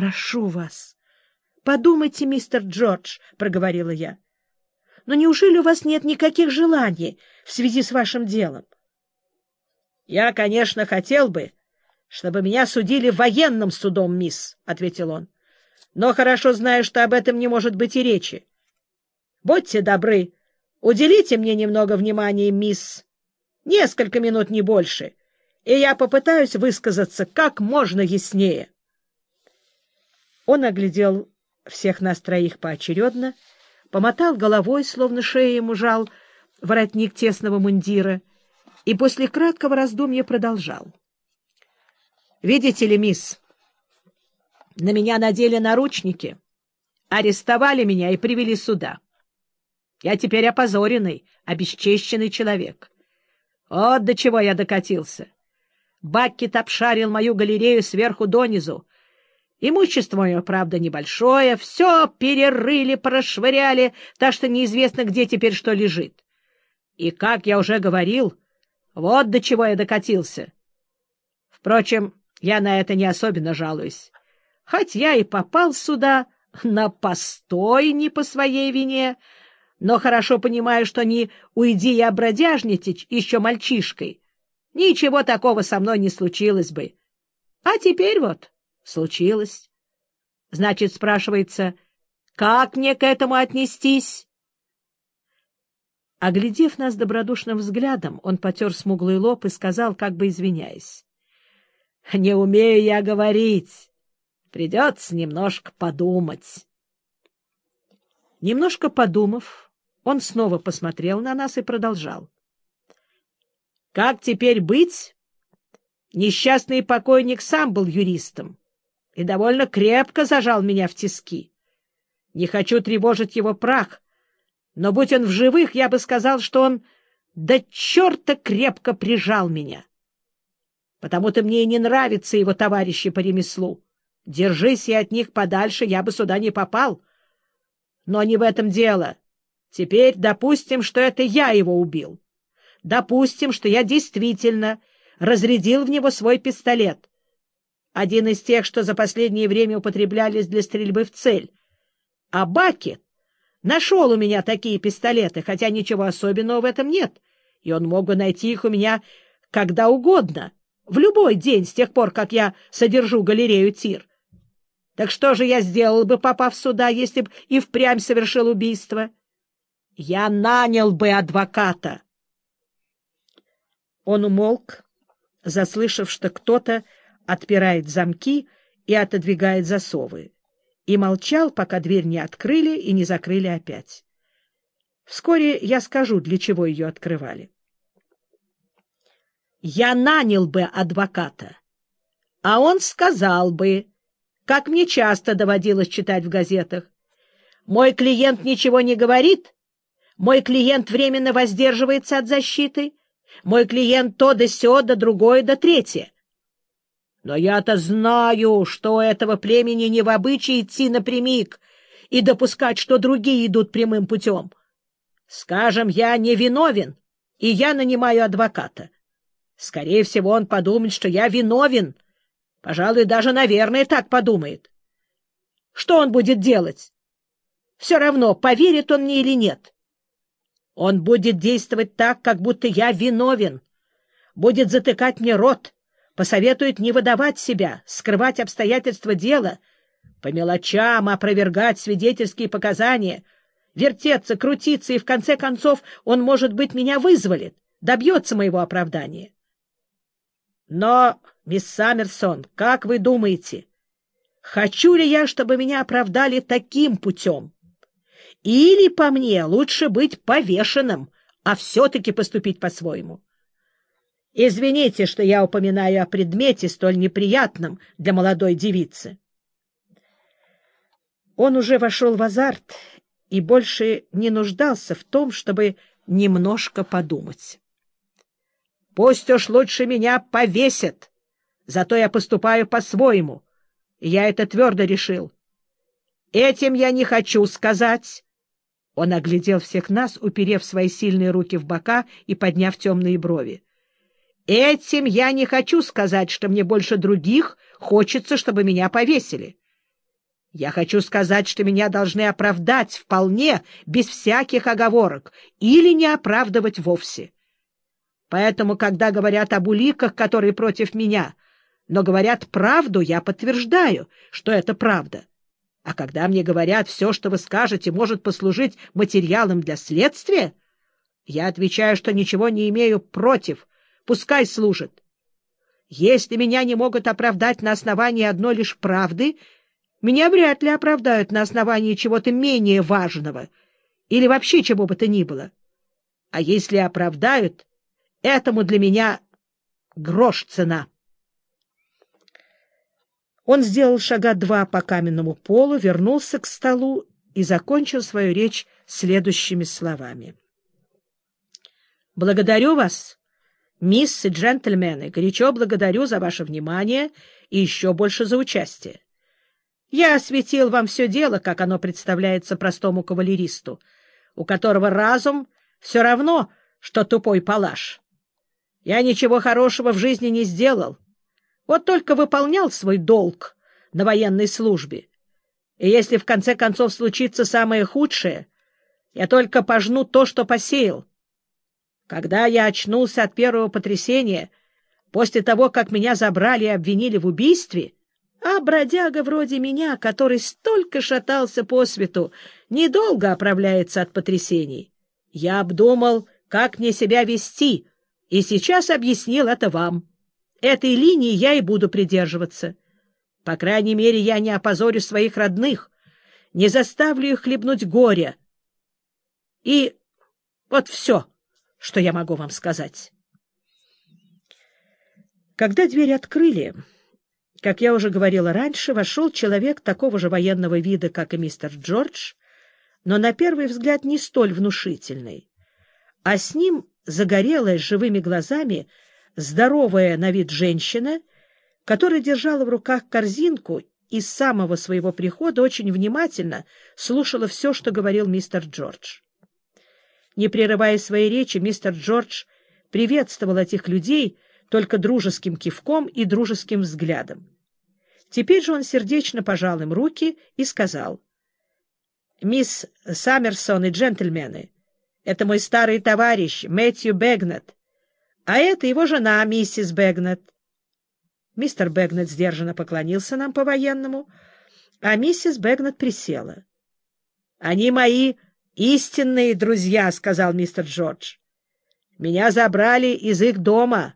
— Прошу вас, подумайте, мистер Джордж, — проговорила я. — Но неужели у вас нет никаких желаний в связи с вашим делом? — Я, конечно, хотел бы, чтобы меня судили военным судом, мисс, — ответил он. — Но хорошо знаю, что об этом не может быть и речи. Будьте добры, уделите мне немного внимания, мисс. Несколько минут, не больше, и я попытаюсь высказаться как можно яснее. Он оглядел всех нас троих поочередно, помотал головой, словно шея ему жал воротник тесного мундира, и после краткого раздумья продолжал. — Видите ли, мисс, на меня надели наручники, арестовали меня и привели сюда. Я теперь опозоренный, обесчещенный человек. Вот до чего я докатился. Баккет обшарил мою галерею сверху донизу, Имущество мое, правда, небольшое, все перерыли, прошвыряли, так что неизвестно, где теперь что лежит. И, как я уже говорил, вот до чего я докатился. Впрочем, я на это не особенно жалуюсь. Хоть я и попал сюда на постой не по своей вине, но хорошо понимаю, что не уйди я бродяжничать еще мальчишкой. Ничего такого со мной не случилось бы. А теперь вот Случилось. Значит, спрашивается, как мне к этому отнестись? Оглядев нас добродушным взглядом, он потер смуглый лоб и сказал, как бы извиняясь. — Не умею я говорить. Придется немножко подумать. Немножко подумав, он снова посмотрел на нас и продолжал. — Как теперь быть? Несчастный покойник сам был юристом и довольно крепко зажал меня в тиски. Не хочу тревожить его прах, но, будь он в живых, я бы сказал, что он до черта крепко прижал меня. Потому-то мне и не нравятся его товарищи по ремеслу. Держись я от них подальше, я бы сюда не попал. Но не в этом дело. Теперь допустим, что это я его убил. Допустим, что я действительно разрядил в него свой пистолет один из тех, что за последнее время употреблялись для стрельбы в цель. А Бакет нашел у меня такие пистолеты, хотя ничего особенного в этом нет, и он мог бы найти их у меня когда угодно, в любой день с тех пор, как я содержу галерею Тир. Так что же я сделал бы, попав сюда, если бы и впрямь совершил убийство? Я нанял бы адвоката. Он умолк, заслышав, что кто-то отпирает замки и отодвигает засовы, и молчал, пока дверь не открыли и не закрыли опять. Вскоре я скажу, для чего ее открывали. Я нанял бы адвоката, а он сказал бы, как мне часто доводилось читать в газетах, мой клиент ничего не говорит, мой клиент временно воздерживается от защиты, мой клиент то да сё, да другое, да третье. Но я-то знаю, что у этого племени не в обычае идти напрямик и допускать, что другие идут прямым путем. Скажем, я не виновен, и я нанимаю адвоката. Скорее всего, он подумает, что я виновен. Пожалуй, даже, наверное, так подумает. Что он будет делать? Все равно, поверит он мне или нет. Он будет действовать так, как будто я виновен. Будет затыкать мне рот посоветует не выдавать себя, скрывать обстоятельства дела, по мелочам опровергать свидетельские показания, вертеться, крутиться, и в конце концов он, может быть, меня вызволит, добьется моего оправдания. Но, мисс Саммерсон, как вы думаете, хочу ли я, чтобы меня оправдали таким путем? Или, по мне, лучше быть повешенным, а все-таки поступить по-своему? Извините, что я упоминаю о предмете, столь неприятном для молодой девицы. Он уже вошел в азарт и больше не нуждался в том, чтобы немножко подумать. «Пусть уж лучше меня повесят, зато я поступаю по-своему, я это твердо решил. Этим я не хочу сказать». Он оглядел всех нас, уперев свои сильные руки в бока и подняв темные брови. Этим я не хочу сказать, что мне больше других хочется, чтобы меня повесили. Я хочу сказать, что меня должны оправдать вполне, без всяких оговорок, или не оправдывать вовсе. Поэтому, когда говорят об уликах, которые против меня, но говорят правду, я подтверждаю, что это правда. А когда мне говорят, все, что вы скажете, может послужить материалом для следствия, я отвечаю, что ничего не имею против, пускай служит. Если меня не могут оправдать на основании одной лишь правды, меня вряд ли оправдают на основании чего-то менее важного или вообще чего бы то ни было. А если оправдают, этому для меня грош цена. Он сделал шага два по каменному полу, вернулся к столу и закончил свою речь следующими словами. «Благодарю вас, мисс и джентльмены, горячо благодарю за ваше внимание и еще больше за участие. Я осветил вам все дело, как оно представляется простому кавалеристу, у которого разум все равно, что тупой палаш. Я ничего хорошего в жизни не сделал, вот только выполнял свой долг на военной службе. И если в конце концов случится самое худшее, я только пожну то, что посеял. Когда я очнулся от первого потрясения, после того, как меня забрали и обвинили в убийстве, а бродяга вроде меня, который столько шатался по свету, недолго оправляется от потрясений. Я обдумал, как мне себя вести, и сейчас объяснил это вам. Этой линии я и буду придерживаться. По крайней мере, я не опозорю своих родных, не заставлю их хлебнуть горя. И вот все, что я могу вам сказать. Когда дверь открыли, как я уже говорила раньше, вошел человек такого же военного вида, как и мистер Джордж, но на первый взгляд не столь внушительный, а с ним загорелая с живыми глазами — здоровая на вид женщина, которая держала в руках корзинку и с самого своего прихода очень внимательно слушала все, что говорил мистер Джордж. Не прерывая своей речи, мистер Джордж приветствовал этих людей только дружеским кивком и дружеским взглядом. Теперь же он сердечно пожал им руки и сказал, «Мисс Саммерсон и джентльмены, это мой старый товарищ Мэтью Бэгнет, а это его жена, миссис Бэгнет. Мистер Бэгнет сдержанно поклонился нам по-военному, а миссис Бэгнет присела. — Они мои истинные друзья, — сказал мистер Джордж. — Меня забрали из их дома.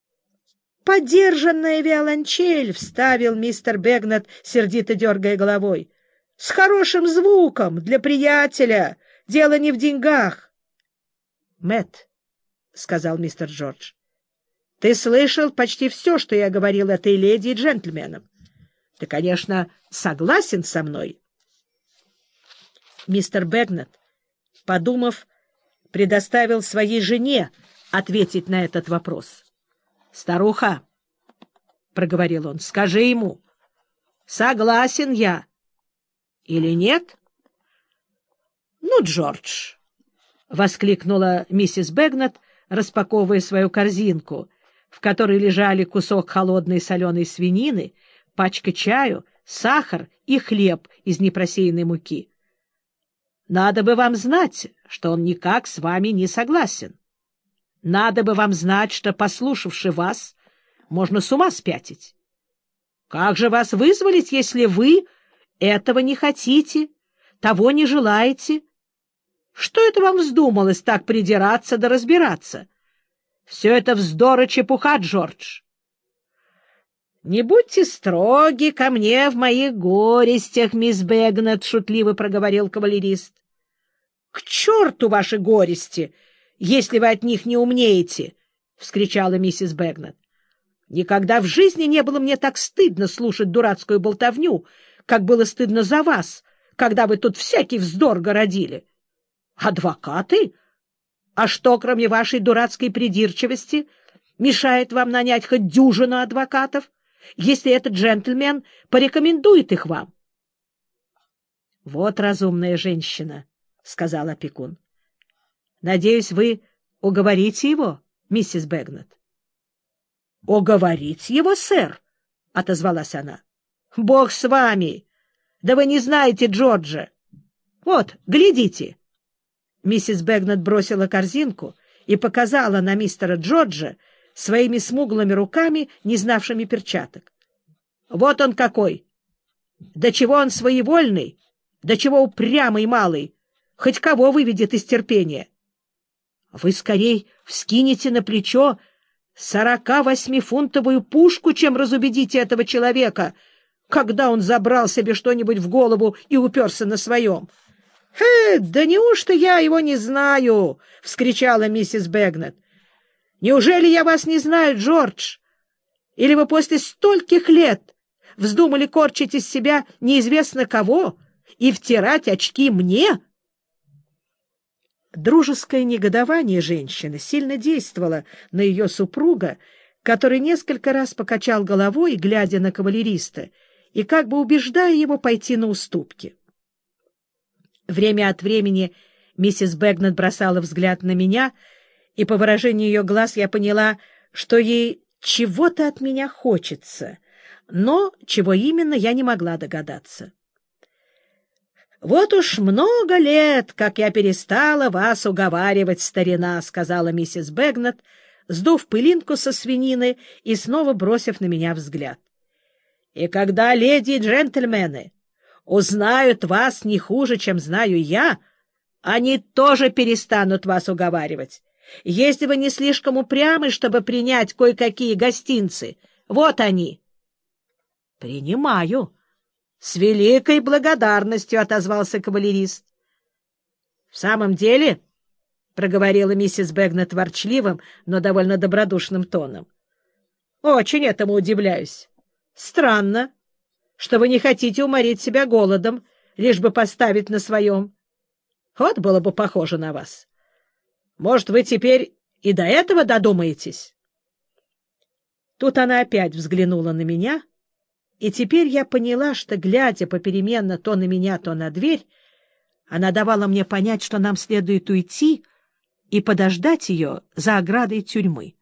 — Подержанная виолончель, — вставил мистер Бэгнет, сердито дергая головой. — С хорошим звуком, для приятеля. Дело не в деньгах. Мэтт, — сказал мистер Джордж. — Ты слышал почти все, что я говорил этой леди и джентльменам. Ты, конечно, согласен со мной? Мистер Бэгнет, подумав, предоставил своей жене ответить на этот вопрос. — Старуха, — проговорил он, — скажи ему, согласен я или нет? — Ну, Джордж, — воскликнула миссис Бэгнет, — распаковывая свою корзинку, в которой лежали кусок холодной соленой свинины, пачка чаю, сахар и хлеб из непросеянной муки. Надо бы вам знать, что он никак с вами не согласен. Надо бы вам знать, что, послушавши вас, можно с ума спятить. Как же вас вызволить, если вы этого не хотите, того не желаете, что это вам вздумалось так придираться да разбираться? Все это вздор и чепуха, Джордж. — Не будьте строги ко мне в моих горестях, мисс Бэгнет, — шутливо проговорил кавалерист. — К черту ваши горести, если вы от них не умнеете! — вскричала миссис Бэгнет. — Никогда в жизни не было мне так стыдно слушать дурацкую болтовню, как было стыдно за вас, когда вы тут всякий вздор городили. — Адвокаты? А что, кроме вашей дурацкой придирчивости, мешает вам нанять хоть дюжину адвокатов, если этот джентльмен порекомендует их вам? — Вот разумная женщина, — сказал опекун. — Надеюсь, вы уговорите его, миссис Бэгнет. — Уговорить его, сэр? — отозвалась она. — Бог с вами! Да вы не знаете Джорджа. Вот, глядите. Миссис Бэгнет бросила корзинку и показала на мистера Джорджа своими смуглыми руками, не знавшими перчаток. Вот он какой! До чего он своевольный, до чего упрямый малый, хоть кого выведет из терпения. Вы скорей вскинете на плечо сорока восьмифунтовую пушку, чем разубедите этого человека, когда он забрал себе что-нибудь в голову и уперся на своем. — Хе, да неужто я его не знаю? — вскричала миссис Бэгнет. — Неужели я вас не знаю, Джордж? Или вы после стольких лет вздумали корчить из себя неизвестно кого и втирать очки мне? Дружеское негодование женщины сильно действовало на ее супруга, который несколько раз покачал головой, глядя на кавалериста, и как бы убеждая его пойти на уступки. Время от времени миссис Бэгнет бросала взгляд на меня, и по выражению ее глаз я поняла, что ей чего-то от меня хочется, но чего именно я не могла догадаться. «Вот уж много лет, как я перестала вас уговаривать, старина», — сказала миссис Бэгнет, сдув пылинку со свинины и снова бросив на меня взгляд. «И когда леди и джентльмены узнают вас не хуже, чем знаю я, они тоже перестанут вас уговаривать. Если вы не слишком упрямы, чтобы принять кое-какие гостинцы, вот они». «Принимаю», с великой благодарностью отозвался кавалерист. — В самом деле, — проговорила миссис Бэгнет ворчливым, но довольно добродушным тоном, — очень этому удивляюсь. Странно, что вы не хотите уморить себя голодом, лишь бы поставить на своем. Вот было бы похоже на вас. Может, вы теперь и до этого додумаетесь? Тут она опять взглянула на меня — и теперь я поняла, что, глядя попеременно то на меня, то на дверь, она давала мне понять, что нам следует уйти и подождать ее за оградой тюрьмы.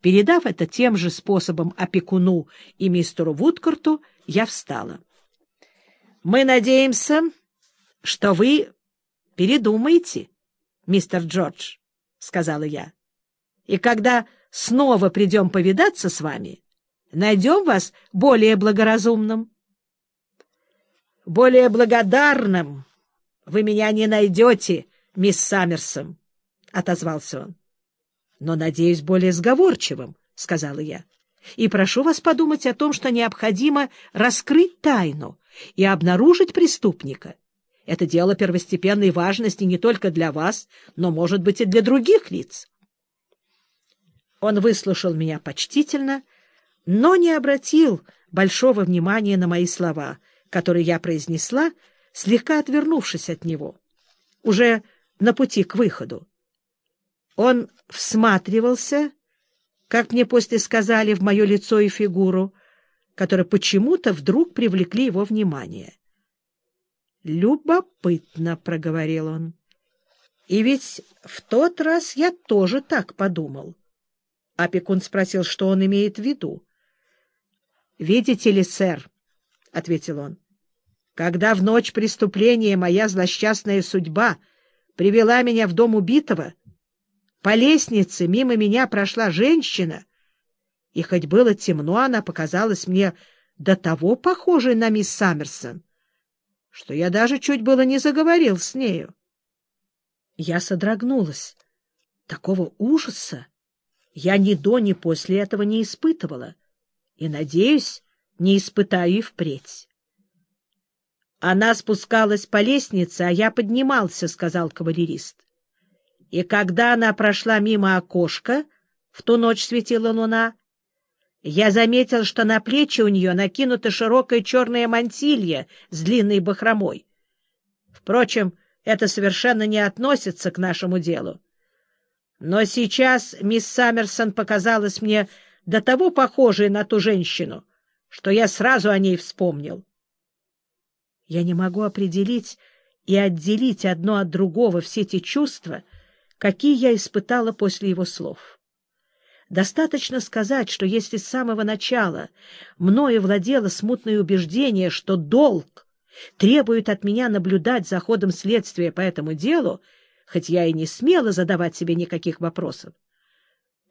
Передав это тем же способом опекуну и мистеру Вудкарту, я встала. — Мы надеемся, что вы передумаете, мистер Джордж, — сказала я. — И когда снова придем повидаться с вами, найдем вас более благоразумным. — Более благодарным вы меня не найдете, мисс Саммерсон, — отозвался он. — Но, надеюсь, более сговорчивым, — сказала я. — И прошу вас подумать о том, что необходимо раскрыть тайну и обнаружить преступника. Это дело первостепенной важности не только для вас, но, может быть, и для других лиц. Он выслушал меня почтительно но не обратил большого внимания на мои слова, которые я произнесла, слегка отвернувшись от него, уже на пути к выходу. Он всматривался, как мне после сказали, в мое лицо и фигуру, которые почему-то вдруг привлекли его внимание. «Любопытно», — проговорил он. «И ведь в тот раз я тоже так подумал». Опекун спросил, что он имеет в виду. «Видите ли, сэр», — ответил он, — «когда в ночь преступления моя злосчастная судьба привела меня в дом убитого, по лестнице мимо меня прошла женщина, и хоть было темно, она показалась мне до того похожей на мисс Саммерсон, что я даже чуть было не заговорил с нею. Я содрогнулась. Такого ужаса я ни до, ни после этого не испытывала и, надеюсь, не испытаю и впредь. Она спускалась по лестнице, а я поднимался, — сказал кавалерист. И когда она прошла мимо окошка, в ту ночь светила луна, я заметил, что на плечи у нее накинута широкая черная мантилья с длинной бахромой. Впрочем, это совершенно не относится к нашему делу. Но сейчас мисс Саммерсон показалась мне до того похожей на ту женщину, что я сразу о ней вспомнил. Я не могу определить и отделить одно от другого все те чувства, какие я испытала после его слов. Достаточно сказать, что если с самого начала мною владело смутное убеждение, что долг требуют от меня наблюдать за ходом следствия по этому делу, хоть я и не смела задавать себе никаких вопросов,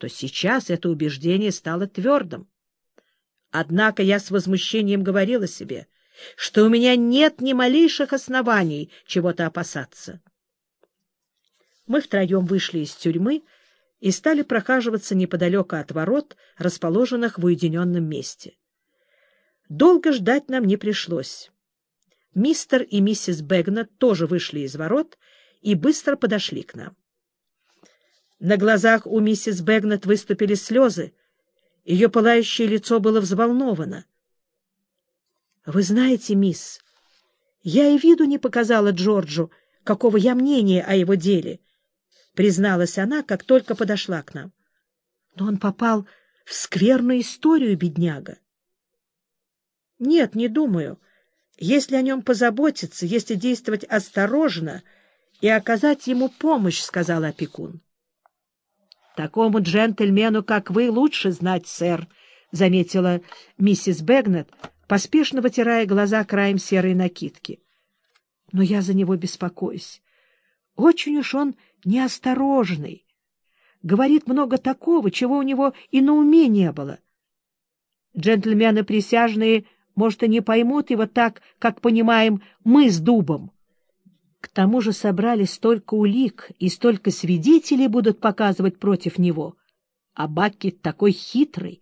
то сейчас это убеждение стало твердым. Однако я с возмущением говорила себе, что у меня нет ни малейших оснований чего-то опасаться. Мы втроем вышли из тюрьмы и стали прохаживаться неподалеку от ворот, расположенных в уединенном месте. Долго ждать нам не пришлось. Мистер и миссис Бэгнет тоже вышли из ворот и быстро подошли к нам. На глазах у миссис Бэгнет выступили слезы, ее пылающее лицо было взволновано. — Вы знаете, мисс, я и виду не показала Джорджу, какого я мнения о его деле, — призналась она, как только подошла к нам. Но он попал в скверную историю, бедняга. — Нет, не думаю. Если о нем позаботиться, если действовать осторожно и оказать ему помощь, — сказал опекун. Такому джентльмену, как вы, лучше знать, сэр, — заметила миссис Бэгнет, поспешно вытирая глаза краем серой накидки. — Но я за него беспокоюсь. Очень уж он неосторожный. Говорит много такого, чего у него и на уме не было. Джентльмены присяжные, может, и не поймут его так, как понимаем мы с Дубом. К тому же собрали столько улик, и столько свидетелей будут показывать против него. А Баккет такой хитрый.